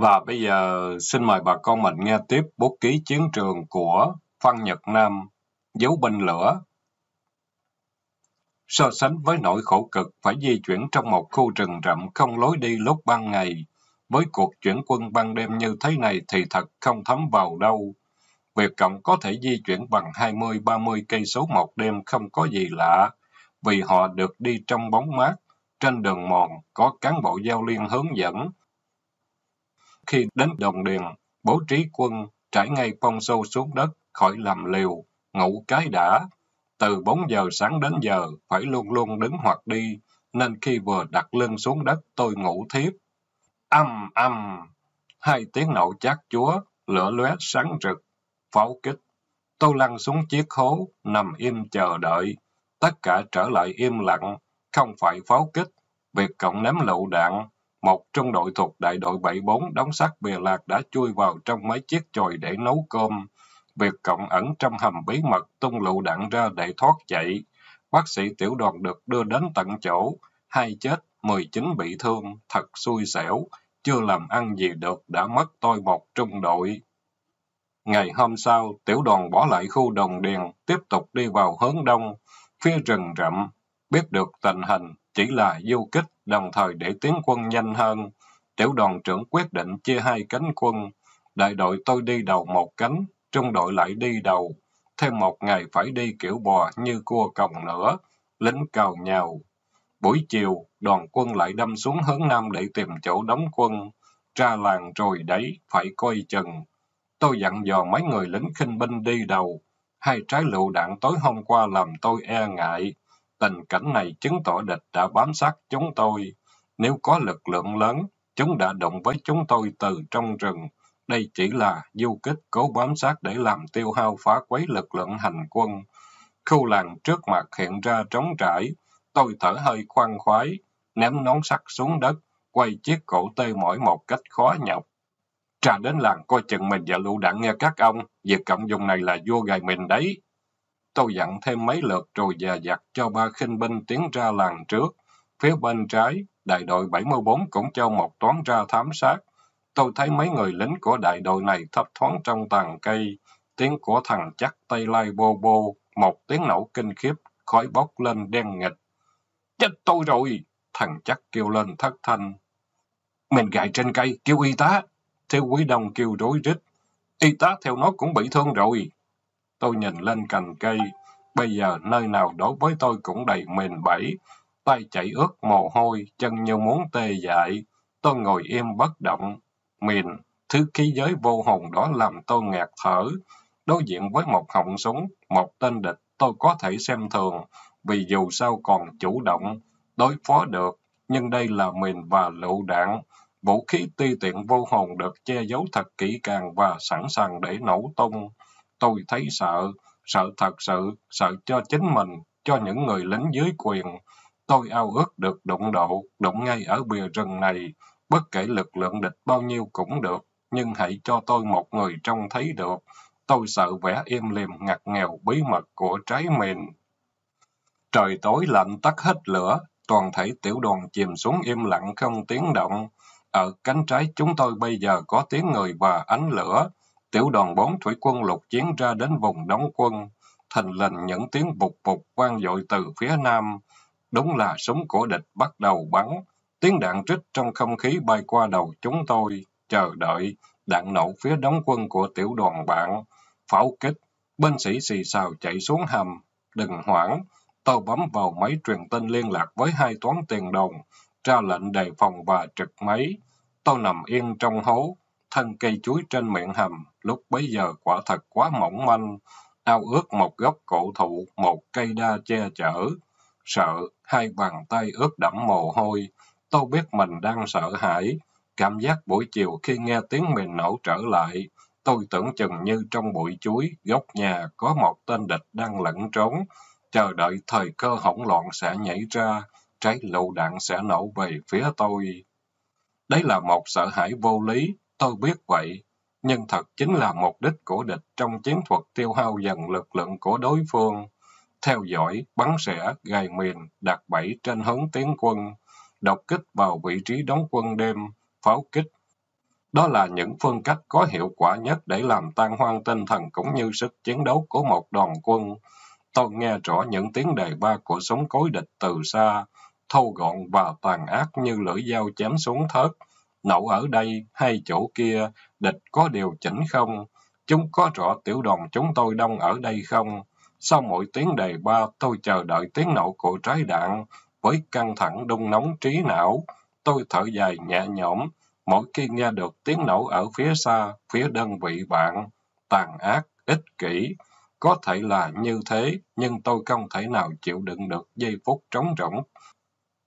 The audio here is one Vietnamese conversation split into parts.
Và bây giờ xin mời bà con mình nghe tiếp bút ký chiến trường của Phan Nhật Nam, dấu binh lửa. So sánh với nỗi khổ cực phải di chuyển trong một khu rừng rậm không lối đi lúc ban ngày, với cuộc chuyển quân ban đêm như thế này thì thật không thấm vào đâu. Việc Cộng có thể di chuyển bằng 20-30 cây số một đêm không có gì lạ, vì họ được đi trong bóng mát, trên đường mòn có cán bộ giao liên hướng dẫn. Khi đến đồng điền, bố trí quân trải ngay phong sâu xuống đất, khỏi làm liều, ngủ cái đã. Từ 4 giờ sáng đến giờ, phải luôn luôn đứng hoặc đi, nên khi vừa đặt lưng xuống đất tôi ngủ thiếp. Âm âm, hai tiếng nổ chát chúa, lửa lóe sáng rực, pháo kích. Tôi lăn xuống chiếc hố, nằm im chờ đợi. Tất cả trở lại im lặng, không phải pháo kích. Việc cộng ném lựu đạn, một trong đội thuộc đại đội 74 đóng sắt bìa lạc đã chui vào trong mấy chiếc chòi để nấu cơm. Việc cộng ẩn trong hầm bí mật tung lựu đạn ra để thoát chạy. Bác sĩ tiểu đoàn được đưa đến tận chỗ. Hai chết, 19 bị thương, thật xui xẻo. Chưa làm ăn gì được đã mất tôi một trung đội. Ngày hôm sau, tiểu đoàn bỏ lại khu đồng điền, tiếp tục đi vào hướng đông, phía rừng rậm. Biết được tình hình, chỉ là du kích, đồng thời để tiến quân nhanh hơn. Tiểu đoàn trưởng quyết định chia hai cánh quân. Đại đội tôi đi đầu một cánh, trung đội lại đi đầu. Thêm một ngày phải đi kiểu bò như cua còng nữa. Lính cào nhào. Buổi chiều, đoàn quân lại đâm xuống hướng nam để tìm chỗ đóng quân. Ra làng rồi đấy, phải coi chừng. Tôi dặn dò mấy người lính khinh binh đi đầu. Hai trái lựu đạn tối hôm qua làm tôi e ngại. Tình cảnh này chứng tỏ địch đã bám sát chúng tôi. Nếu có lực lượng lớn, chúng đã động với chúng tôi từ trong rừng. Đây chỉ là du kích cố bám sát để làm tiêu hao phá quấy lực lượng hành quân. Khu làng trước mặt hiện ra trống trải. Tôi thở hơi khoan khoái, ném nón sắt xuống đất, quay chiếc cổ tê mỏi một cách khó nhọc. Trà đến làng coi chừng mình và lũ đạn nghe các ông, việc cộng dùng này là vua gài mình đấy. Tôi dặn thêm mấy lượt rồi già dặt cho ba khinh binh tiến ra làng trước. Phía bên trái, đại đội 74 cũng cho một toán ra thám sát. Tôi thấy mấy người lính của đại đội này thấp thoáng trong tàn cây. Tiếng của thằng chắc tay lai bô bô, một tiếng nổ kinh khiếp, khói bốc lên đen nghịch. Chết tôi rồi! Thằng chắc kêu lên thất thanh. Mình gài trên cây, kêu y tá. Thiếu quý đông kêu rối rít. Y tá theo nó cũng bị thương rồi. Tôi nhìn lên cành cây. Bây giờ nơi nào đối với tôi cũng đầy mền bẫy. Tay chảy ướt mồ hôi, chân như muốn tê dại. Tôi ngồi im bất động. Mìn, thứ khí giới vô hồn đó làm tôi ngạt thở. Đối diện với một họng súng, một tên địch, tôi có thể xem thường, vì dù sao còn chủ động, đối phó được. Nhưng đây là mìn và lựu đạn. Vũ khí ti tiện vô hồn được che giấu thật kỹ càng và sẵn sàng để nổ tung. Tôi thấy sợ, sợ thật sự, sợ cho chính mình, cho những người lính dưới quyền. Tôi ao ước được đụng độ, đụng ngay ở bìa rừng này. Bất kể lực lượng địch bao nhiêu cũng được, nhưng hãy cho tôi một người trông thấy được. Tôi sợ vẻ im lìm ngặt nghèo bí mật của trái mìn. Trời tối lạnh tắt hết lửa, toàn thể tiểu đoàn chìm xuống im lặng không tiếng động. Ở cánh trái chúng tôi bây giờ có tiếng người và ánh lửa. Tiểu đoàn bốn thủy quân lục chiến ra đến vùng đóng quân. Thành lình những tiếng bục bục vang dội từ phía nam. Đúng là súng của địch bắt đầu bắn. Tiếng đạn trích trong không khí bay qua đầu chúng tôi. Chờ đợi, đạn nổ phía đóng quân của tiểu đoàn bạn. Pháo kích, binh sĩ xì xào chạy xuống hầm. Đừng hoảng, tôi bấm vào máy truyền tin liên lạc với hai toán tiền đồng ra lệnh đề phòng và trực máy. Tôi nằm yên trong hố, thân cây chuối trên miệng hầm, lúc bấy giờ quả thật quá mỏng manh, ao ước một gốc cổ thụ, một cây đa che chở. Sợ, hai bàn tay ướt đẫm mồ hôi, tôi biết mình đang sợ hãi. Cảm giác buổi chiều khi nghe tiếng mình nổ trở lại, tôi tưởng chừng như trong bụi chuối, góc nhà có một tên địch đang lẫn trốn, chờ đợi thời cơ hỗn loạn sẽ nhảy ra, trái lựu đạn sẽ nổ về phía tôi. Đấy là một sợ hãi vô lý, tôi biết vậy, nhưng thật chính là mục đích của địch trong chiến thuật tiêu hao dần lực lượng của đối phương. Theo dõi, bắn xẻ, gài mìn, đặt bẫy trên hướng tiến quân, đột kích vào vị trí đóng quân đêm, pháo kích. Đó là những phương cách có hiệu quả nhất để làm tan hoang tinh thần cũng như sức chiến đấu của một đoàn quân. Tôi nghe rõ những tiếng đề ba của súng cối địch từ xa, thô gọn và tàn ác như lưỡi dao chém xuống thớt. Nậu ở đây hay chỗ kia, địch có điều chỉnh không? Chúng có rõ tiểu đoàn chúng tôi đông ở đây không? Sau mỗi tiếng đề ba, tôi chờ đợi tiếng nổ của trái đạn. Với căng thẳng đung nóng trí não, tôi thở dài nhẹ nhõm. Mỗi khi nghe được tiếng nổ ở phía xa, phía đơn vị bạn, tàn ác, ích kỷ, có thể là như thế, nhưng tôi không thể nào chịu đựng được giây phút trống rỗng.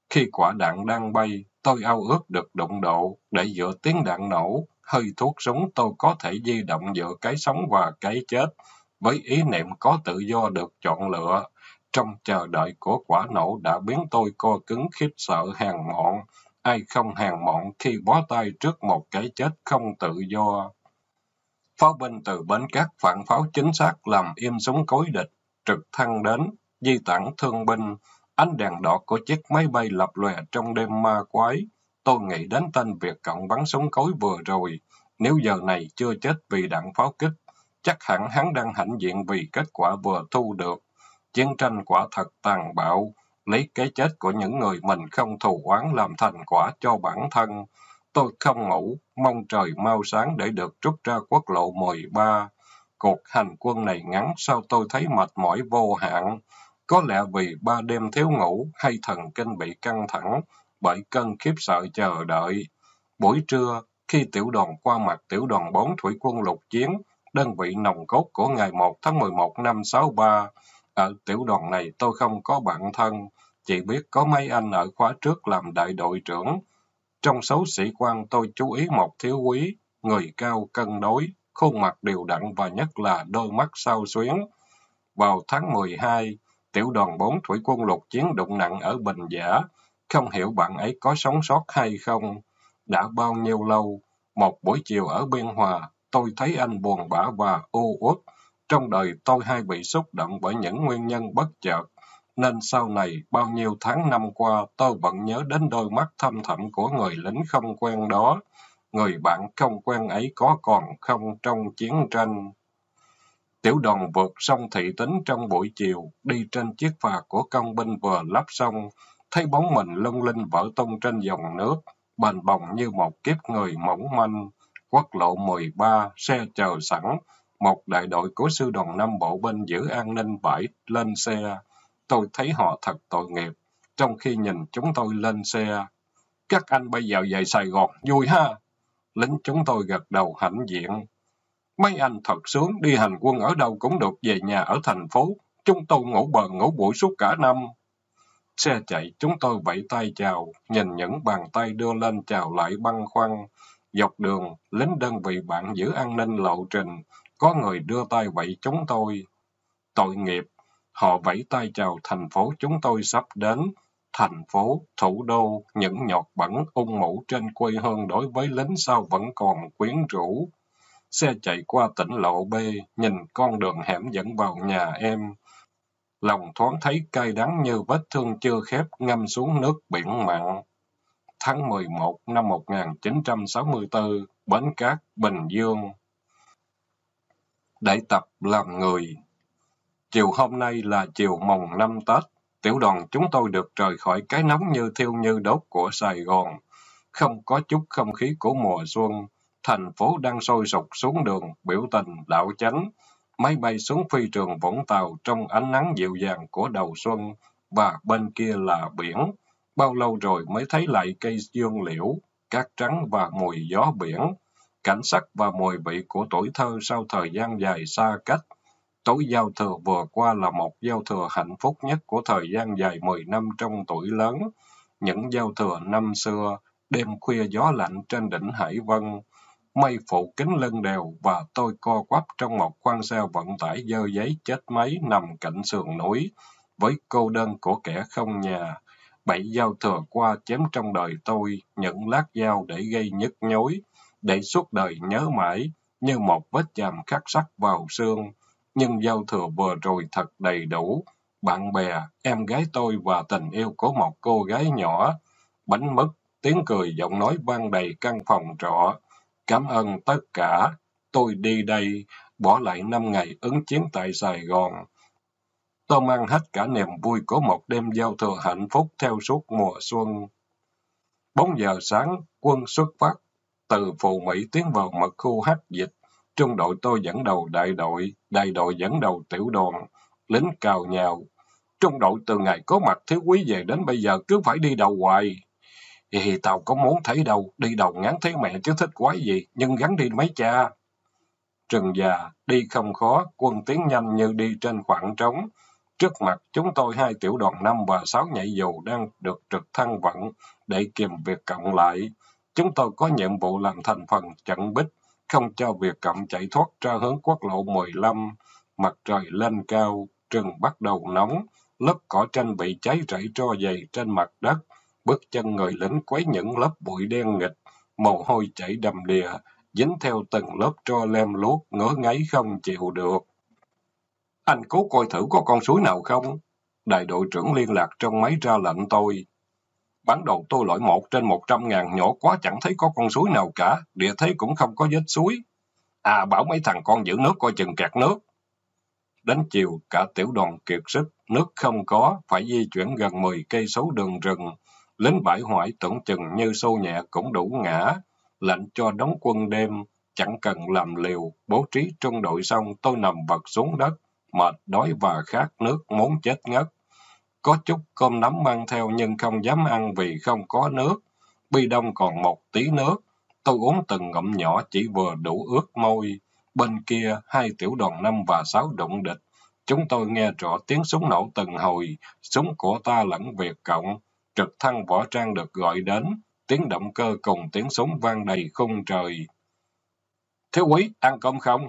Khi quả đạn đang bay, tôi ao ước được đụng độ, để giữa tiếng đạn nổ, hơi thuốc súng tôi có thể di động giữa cái sống và cái chết, với ý niệm có tự do được chọn lựa. Trong chờ đợi của quả nổ đã biến tôi co cứng khiếp sợ hàng mọn. Ai không hàng mọn khi bó tay trước một cái chết không tự do. Pháo binh từ bến cát phản pháo chính xác làm im súng cối địch, trực thăng đến, di tản thương binh, ánh đèn đỏ của chiếc máy bay lập lòe trong đêm ma quái. Tôi nghĩ đến tên Việt Cộng bắn súng cối vừa rồi, nếu giờ này chưa chết vì đạn pháo kích, chắc hẳn hắn đang hãnh diện vì kết quả vừa thu được. Chiến tranh quả thật tàn bạo, lấy cái chết của những người mình không thù oán làm thành quả cho bản thân. Tôi không ngủ, mong trời mau sáng để được rút ra quốc lộ 13. Cuộc hành quân này ngắn sao tôi thấy mệt mỏi vô hạn. Có lẽ vì ba đêm thiếu ngủ hay thần kinh bị căng thẳng bởi cơn khiếp sợ chờ đợi. Buổi trưa, khi tiểu đoàn qua mặt tiểu đoàn 4 thủy quân lục chiến, đơn vị nòng cốt của ngày 1 tháng 11 năm 63, ở tiểu đoàn này tôi không có bạn thân, chỉ biết có mấy anh ở khóa trước làm đại đội trưởng, trong số sĩ quan tôi chú ý một thiếu quý, người cao cân đối, khuôn mặt đều đặn và nhất là đôi mắt sao xuyến. Vào tháng 12, tiểu đoàn 4 thủy quân lục chiến đụng nặng ở Bình Giả. Không hiểu bạn ấy có sống sót hay không. Đã bao nhiêu lâu, một buổi chiều ở Biên Hòa, tôi thấy anh buồn bã và u uất. Trong đời tôi hay bị xúc động bởi những nguyên nhân bất chợt nên sau này bao nhiêu tháng năm qua tôi vẫn nhớ đến đôi mắt thâm thẳm của người lính không quen đó. Người bạn không quen ấy có còn không trong chiến tranh. Tiểu đoàn vượt sông thị tính trong buổi chiều, đi trên chiếc phà của công binh vừa lắp xong, thấy bóng mình lung linh vỡ tung trên dòng nước, bền bồng như một kiếp người mỏng manh. Quốc lộ 13, xe chờ sẵn, một đại đội của sư đoàn năm bộ binh giữ an ninh bãi lên xe. Tôi thấy họ thật tội nghiệp, trong khi nhìn chúng tôi lên xe. Các anh bây giờ về Sài Gòn, vui ha. Lính chúng tôi gật đầu hãnh diện. Mấy anh thật sướng, đi hành quân ở đâu cũng được về nhà ở thành phố. Chúng tôi ngủ bờ ngủ buổi suốt cả năm. Xe chạy, chúng tôi vẫy tay chào, nhìn những bàn tay đưa lên chào lại băng khoăn. Dọc đường, lính đơn vị bạn giữ an ninh lộ trình, có người đưa tay vẫy chúng tôi. Tội nghiệp, Họ vẫy tay chào thành phố chúng tôi sắp đến. Thành phố, thủ đô, những nhọt bẩn ung mũ trên quê hương đối với lính sao vẫn còn quyến rũ. Xe chạy qua tỉnh lộ B, nhìn con đường hẻm dẫn vào nhà em. Lòng thoáng thấy cay đắng như vết thương chưa khép ngâm xuống nước biển mặn. Tháng 11 năm 1964, Bến Cát, Bình Dương. đại tập làm người Chiều hôm nay là chiều mồng năm Tết. Tiểu đoàn chúng tôi được rời khỏi cái nóng như thiêu như đốt của Sài Gòn. Không có chút không khí của mùa xuân. Thành phố đang sôi sục xuống đường, biểu tình, đạo chánh. Máy bay xuống phi trường Vũng Tàu trong ánh nắng dịu dàng của đầu xuân. Và bên kia là biển. Bao lâu rồi mới thấy lại cây dương liễu, cát trắng và mùi gió biển. Cảnh sắc và mùi vị của tuổi thơ sau thời gian dài xa cách Tối giao thừa vừa qua là một giao thừa hạnh phúc nhất của thời gian dài 10 năm trong tuổi lớn. Những giao thừa năm xưa, đêm khuya gió lạnh trên đỉnh Hải Vân, mây phủ kính lưng đều và tôi co quắp trong một quan xe vận tải dơ giấy chết máy nằm cạnh sườn núi, với cô đơn của kẻ không nhà. Bảy giao thừa qua chém trong đời tôi những lát dao để gây nhức nhối, để suốt đời nhớ mãi, như một vết chàm khắc sắc vào xương nhưng giao thừa vừa rồi thật đầy đủ. Bạn bè, em gái tôi và tình yêu của một cô gái nhỏ. Bánh mứt, tiếng cười, giọng nói vang đầy căn phòng trọ. Cảm ơn tất cả. Tôi đi đây, bỏ lại năm ngày ứng chiến tại Sài Gòn. Tôi mang hết cả niềm vui của một đêm giao thừa hạnh phúc theo suốt mùa xuân. bốn giờ sáng, quân xuất phát. Từ Phù Mỹ tiến vào mật khu hắc dịch. Trung đội tôi dẫn đầu đại đội, đại đội dẫn đầu tiểu đoàn. Lính cào nhào. Trung đội từ ngày có mặt thiếu quý về đến bây giờ cứ phải đi đầu hoài. Thì tao có muốn thấy đâu, đi đầu ngắn thấy mẹ chứ thích quái gì, nhưng gắn đi mấy cha. Trừng già, đi không khó, quân tiến nhanh như đi trên khoảng trống. Trước mặt chúng tôi hai tiểu đoàn năm và sáu nhảy dù đang được trực thăng vận để kiềm việc cộng lại. Chúng tôi có nhiệm vụ làm thành phần chặn bích, không cho việc cộng chạy thoát ra hướng quốc lộ 15. Mặt trời lên cao, rừng bắt đầu nóng, lớp cỏ tranh bị cháy rẫy tro dày trên mặt đất. Bước chân người lính quấy những lớp bụi đen nghịch, mồ hôi chảy đầm đìa, dính theo từng lớp tro lem luốc, ngỡ ngáy không chịu được. Anh cố coi thử có con suối nào không? Đại đội trưởng liên lạc trong máy ra lệnh tôi. Bản đồ tôi lỗi một trên một trăm ngàn nhỏ quá chẳng thấy có con suối nào cả, địa thế cũng không có vết suối. À bảo mấy thằng con giữ nước coi chừng kẹt nước. Đến chiều, cả tiểu đoàn kiệt sức, nước không có, phải di chuyển gần 10 cây số đường rừng. Lính bãi hoại tưởng chừng như sâu nhẹ cũng đủ ngã. Lệnh cho đóng quân đêm, chẳng cần làm liều, bố trí trung đội xong tôi nằm vật xuống đất, mệt, đói và khát nước, muốn chết ngất. Có chút cơm nắm mang theo nhưng không dám ăn vì không có nước. Bi đông còn một tí nước. Tôi uống từng ngụm nhỏ chỉ vừa đủ ướt môi. Bên kia, hai tiểu đoàn năm và sáu đụng địch. Chúng tôi nghe rõ tiếng súng nổ từng hồi, súng của ta lẫn Việt Cộng. Trực thăng võ trang được gọi đến, tiếng động cơ cùng tiếng súng vang đầy khung trời. Thiếu quý, ăn cơm không?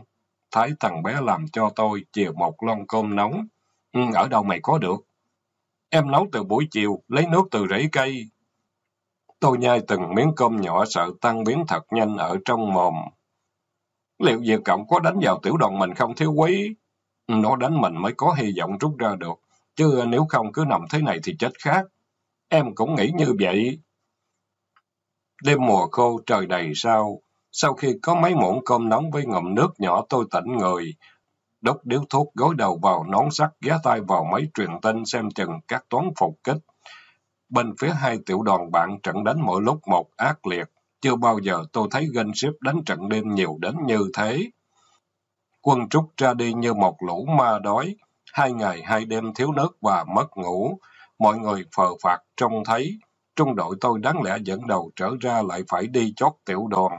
Thái thằng bé làm cho tôi chiều một lon cơm nóng. Ừ, ở đâu mày có được? Em nấu từ buổi chiều, lấy nước từ rễ cây. Tôi nhai từng miếng cơm nhỏ sợ tăng biến thật nhanh ở trong mồm. Liệu Diệp Cộng có đánh vào tiểu đoàn mình không thiếu quý? Ừ, nó đánh mình mới có hy vọng rút ra được, chứ nếu không cứ nằm thế này thì chết khác. Em cũng nghĩ như vậy. Đêm mùa khô trời đầy sao, sau khi có mấy muỗng cơm nóng với ngụm nước nhỏ tôi tỉnh người, đốt điếu thuốc gối đầu vào nón sắt ghé tay vào máy truyền tin xem chừng các toán phục kích. Bên phía hai tiểu đoàn bạn trận đánh mỗi lúc một ác liệt, chưa bao giờ tôi thấy ganh ship đánh trận đêm nhiều đến như thế. Quân trúc ra đi như một lũ ma đói, hai ngày hai đêm thiếu nước và mất ngủ, mọi người phờ phạt trông thấy. Trung đội tôi đáng lẽ dẫn đầu trở ra lại phải đi chót tiểu đoàn.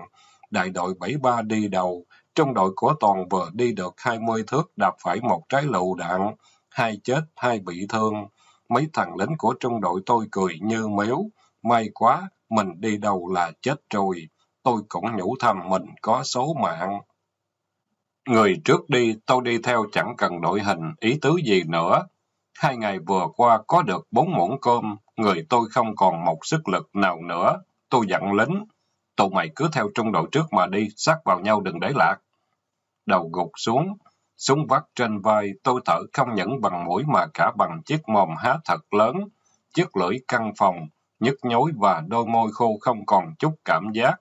Đại đội 73 đi đầu, trung đội của Toàn vừa đi được 20 thước đạp phải một trái lựu đạn, hai chết, hai bị thương. Mấy thằng lính của trung đội tôi cười như méo. May quá, mình đi đầu là chết rồi. Tôi cũng nhủ thầm mình có số mạng. Người trước đi, tôi đi theo chẳng cần đội hình, ý tứ gì nữa. Hai ngày vừa qua có được bốn muỗng cơm, người tôi không còn một sức lực nào nữa. Tôi dặn lính, tụi mày cứ theo trung đội trước mà đi, sát vào nhau đừng để lạc. Đầu gục xuống, súng vắt trên vai, tôi thở không những bằng mũi mà cả bằng chiếc mồm há thật lớn, chiếc lưỡi căng phòng, nhức nhối và đôi môi khô không còn chút cảm giác.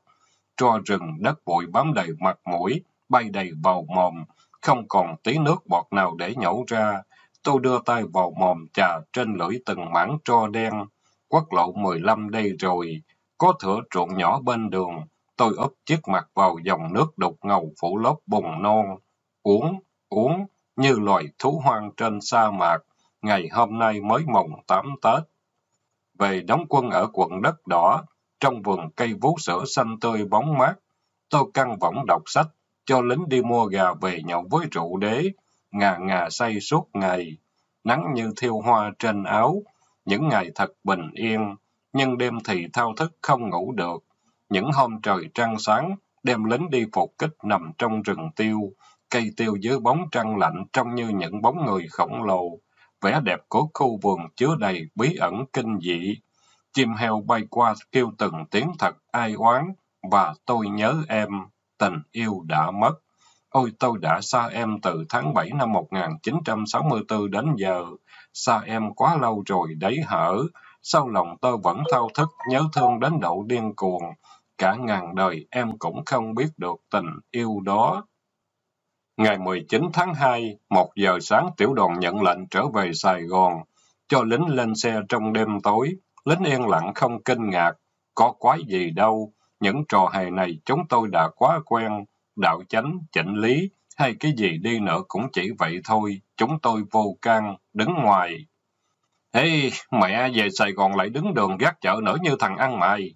Tro rừng, đất bụi bám đầy mặt mũi, bay đầy vào mồm, không còn tí nước bọt nào để nhổ ra. Tôi đưa tay vào mồm trà trên lưỡi từng mảng tro đen. Quốc lộ 15 đây rồi, có thửa ruộng nhỏ bên đường. Tôi úp chiếc mặt vào dòng nước đục ngầu phủ lớp bùn non. Uống, uống, như loài thú hoang trên sa mạc. Ngày hôm nay mới mồng 8 Tết. Về đóng quân ở quận đất đỏ, trong vườn cây vú sữa xanh tươi bóng mát, tôi căng võng đọc sách, cho lính đi mua gà về nhậu với rượu đế, ngà ngà say suốt ngày, nắng như thiêu hoa trên áo, những ngày thật bình yên, nhưng đêm thì thao thức không ngủ được. Những hôm trời trăng sáng, đem lính đi phục kích nằm trong rừng tiêu, cây tiêu dưới bóng trăng lạnh trông như những bóng người khổng lồ. Vẻ đẹp của khu vườn chứa đầy bí ẩn kinh dị. Chim heo bay qua kêu từng tiếng thật ai oán, và tôi nhớ em tình yêu đã mất. Ôi tôi đã xa em từ tháng 7 năm 1964 đến giờ. Xa em quá lâu rồi đấy hở. Sao lòng tôi vẫn thao thức nhớ thương đến độ điên cuồng. cả ngàn đời em cũng không biết được tình yêu đó. Ngày 19 tháng 2, một giờ sáng tiểu đoàn nhận lệnh trở về Sài Gòn, cho lính lên xe trong đêm tối. Lính yên lặng không kinh ngạc, có quái gì đâu, những trò hề này chúng tôi đã quá quen, đạo chánh, chỉnh lý, hay cái gì đi nữa cũng chỉ vậy thôi, chúng tôi vô can, đứng ngoài. Ê, hey, mẹ về Sài Gòn lại đứng đường gác chợ nữa như thằng ăn mày.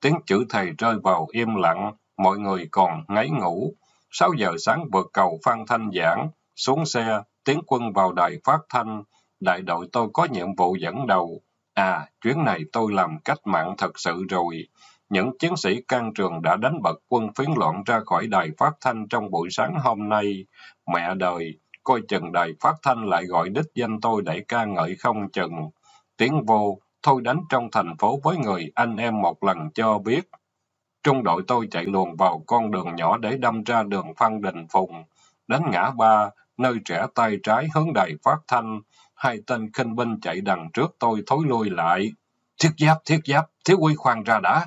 Tiếng chữ thầy rơi vào im lặng, mọi người còn ngáy ngủ. Sáu giờ sáng vượt cầu Phan Thanh Giảng, xuống xe, tiến quân vào đài phát thanh. Đại đội tôi có nhiệm vụ dẫn đầu. À, chuyến này tôi làm cách mạng thật sự rồi. Những chiến sĩ can trường đã đánh bật quân phiến loạn ra khỏi đài phát thanh trong buổi sáng hôm nay. Mẹ đời, coi chừng đài phát thanh lại gọi đích danh tôi để ca ngợi không chừng. Tiếng vô, thôi đánh trong thành phố với người anh em một lần cho biết. Trung đội tôi chạy luồn vào con đường nhỏ để đâm ra đường Phan Đình Phùng, đến ngã ba, nơi trẻ tay trái hướng đài phát thanh. Hai tên khinh binh chạy đằng trước tôi thối lui lại. Thiết giáp, thiết giáp, thiếu quy khoan ra đã.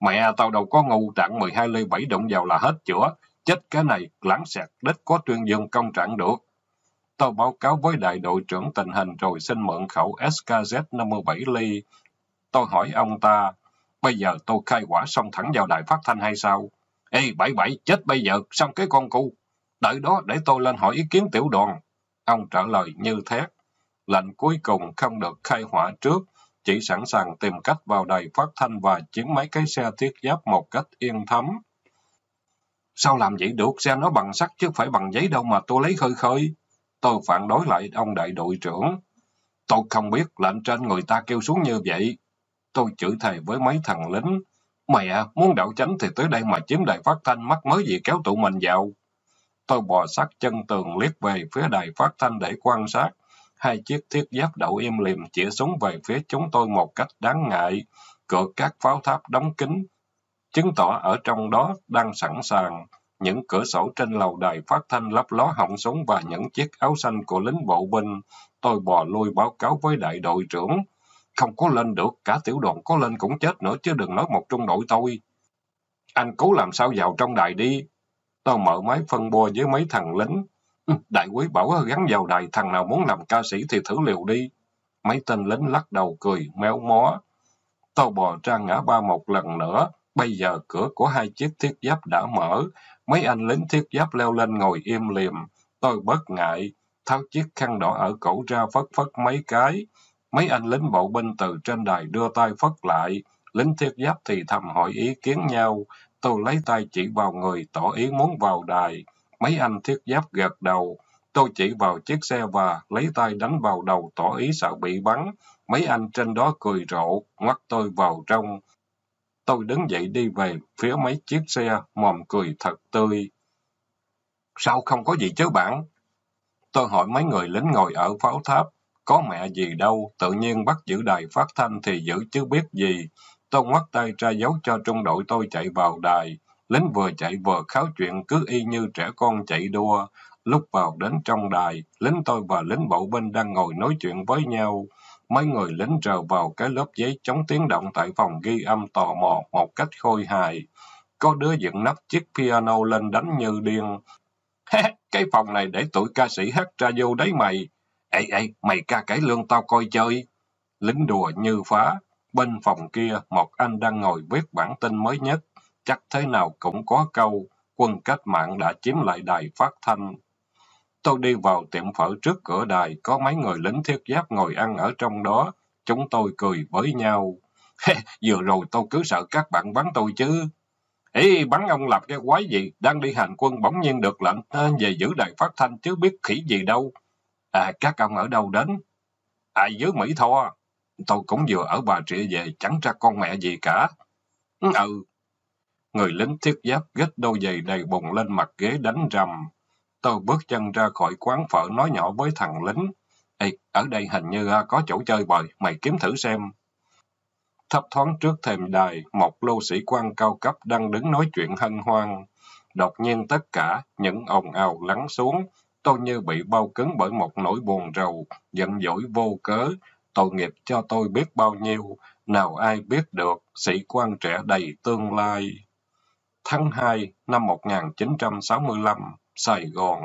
Mẹ tao đâu có ngu trạng 12 ly bảy đụng vào là hết chữa. Chết cái này, lãng sẹt đích có tuyên dương công trạng được. tao báo cáo với đại đội trưởng tình hình rồi xin mượn khẩu SKZ 57 ly. Tôi hỏi ông ta, bây giờ tôi khai quả xong thẳng vào đài phát thanh hay sao? Ê, bảy bảy, chết bây giờ, xong cái con cu. Đợi đó để tôi lên hỏi ý kiến tiểu đoàn. Ông trả lời như thét. Lệnh cuối cùng không được khai hỏa trước, chỉ sẵn sàng tìm cách vào đài phát thanh và chiếm mấy cái xe thiết giáp một cách yên thấm. Sao làm vậy được? Xe nó bằng sắt chứ phải bằng giấy đâu mà tôi lấy khơi khơi. Tôi phản đối lại ông đại đội trưởng. Tôi không biết lệnh trên người ta kêu xuống như vậy. Tôi chửi thề với mấy thằng lính. Mẹ, muốn đảo chánh thì tới đây mà chiếm đài phát thanh mắc mới gì kéo tụi mình vào. Tôi bò sát chân tường liếc về phía đài phát thanh để quan sát. Hai chiếc thiết giáp đậu im lìm chĩa súng về phía chúng tôi một cách đáng ngại. Cửa các pháo tháp đóng kín, chứng tỏ ở trong đó đang sẵn sàng. Những cửa sổ trên lầu đài phát thanh lấp ló họng súng và những chiếc áo xanh của lính bộ binh. Tôi bò lui báo cáo với đại đội trưởng. Không có lên được, cả tiểu đoàn có lên cũng chết nữa chứ đừng nói một trung đội tôi. Anh cố làm sao vào trong đài đi. Tôi mở máy phân bua với mấy thằng lính. Đại quý bảo gắn vào đài, thằng nào muốn làm ca sĩ thì thử liều đi. Mấy tên lính lắc đầu cười, méo mó. Tôi bò ra ngã ba một lần nữa. Bây giờ cửa của hai chiếc thiết giáp đã mở. Mấy anh lính thiết giáp leo lên ngồi im liềm. Tôi bất ngại, tháo chiếc khăn đỏ ở cổ ra phất phất mấy cái. Mấy anh lính bộ binh từ trên đài đưa tay phất lại. Lính thiết giáp thì thầm hỏi ý kiến nhau. Tôi lấy tay chỉ vào người tỏ ý muốn vào đài. Mấy anh thiết giáp gật đầu. Tôi chỉ vào chiếc xe và lấy tay đánh vào đầu tỏ ý sợ bị bắn. Mấy anh trên đó cười rộ, ngoắt tôi vào trong. Tôi đứng dậy đi về phía mấy chiếc xe, mòm cười thật tươi. Sao không có gì chứ bạn? Tôi hỏi mấy người lính ngồi ở pháo tháp, có mẹ gì đâu, tự nhiên bắt giữ đài phát thanh thì giữ chứ biết gì. Tôi ngoắt tay ra dấu cho trung đội tôi chạy vào đài. Lính vừa chạy vừa kháo chuyện cứ y như trẻ con chạy đua. Lúc vào đến trong đài, lính tôi và lính bộ binh đang ngồi nói chuyện với nhau. Mấy người lính rờ vào cái lớp giấy chống tiếng động tại phòng ghi âm tò mò một cách khôi hài. Có đứa dựng nắp chiếc piano lên đánh như điên. cái phòng này để tụi ca sĩ hát ra vô đấy mày. Ê, ê, mày ca cải lương tao coi chơi. Lính đùa như phá. Bên phòng kia, một anh đang ngồi viết bản tin mới nhất. Chắc thế nào cũng có câu, quân cách mạng đã chiếm lại đài phát thanh. Tôi đi vào tiệm phở trước cửa đài, có mấy người lính thiết giáp ngồi ăn ở trong đó. Chúng tôi cười với nhau. Vừa rồi tôi cứ sợ các bạn bắn tôi chứ. Ê, bắn ông lập cái quái gì? Đang đi hành quân bỗng nhiên được lệnh ờ, về giữ đài phát thanh chứ biết khỉ gì đâu. À, các ông ở đâu đến? À, dưới Mỹ Tho. Tôi cũng vừa ở Bà Rịa về, chẳng ra con mẹ gì cả. Ừ, Người lính thiết giáp ghét đôi giày đầy bùng lên mặt ghế đánh rầm. Tôi bước chân ra khỏi quán phở nói nhỏ với thằng lính. Ê, ở đây hình như à, có chỗ chơi bời, mày kiếm thử xem. Thấp thoáng trước thềm đài, một lô sĩ quan cao cấp đang đứng nói chuyện hân hoan. Đột nhiên tất cả những ồn ào lắng xuống, tôi như bị bao cứng bởi một nỗi buồn rầu, giận dỗi vô cớ. tội nghiệp cho tôi biết bao nhiêu, nào ai biết được, sĩ quan trẻ đầy tương lai. Tháng 2 năm 1965, Sài Gòn.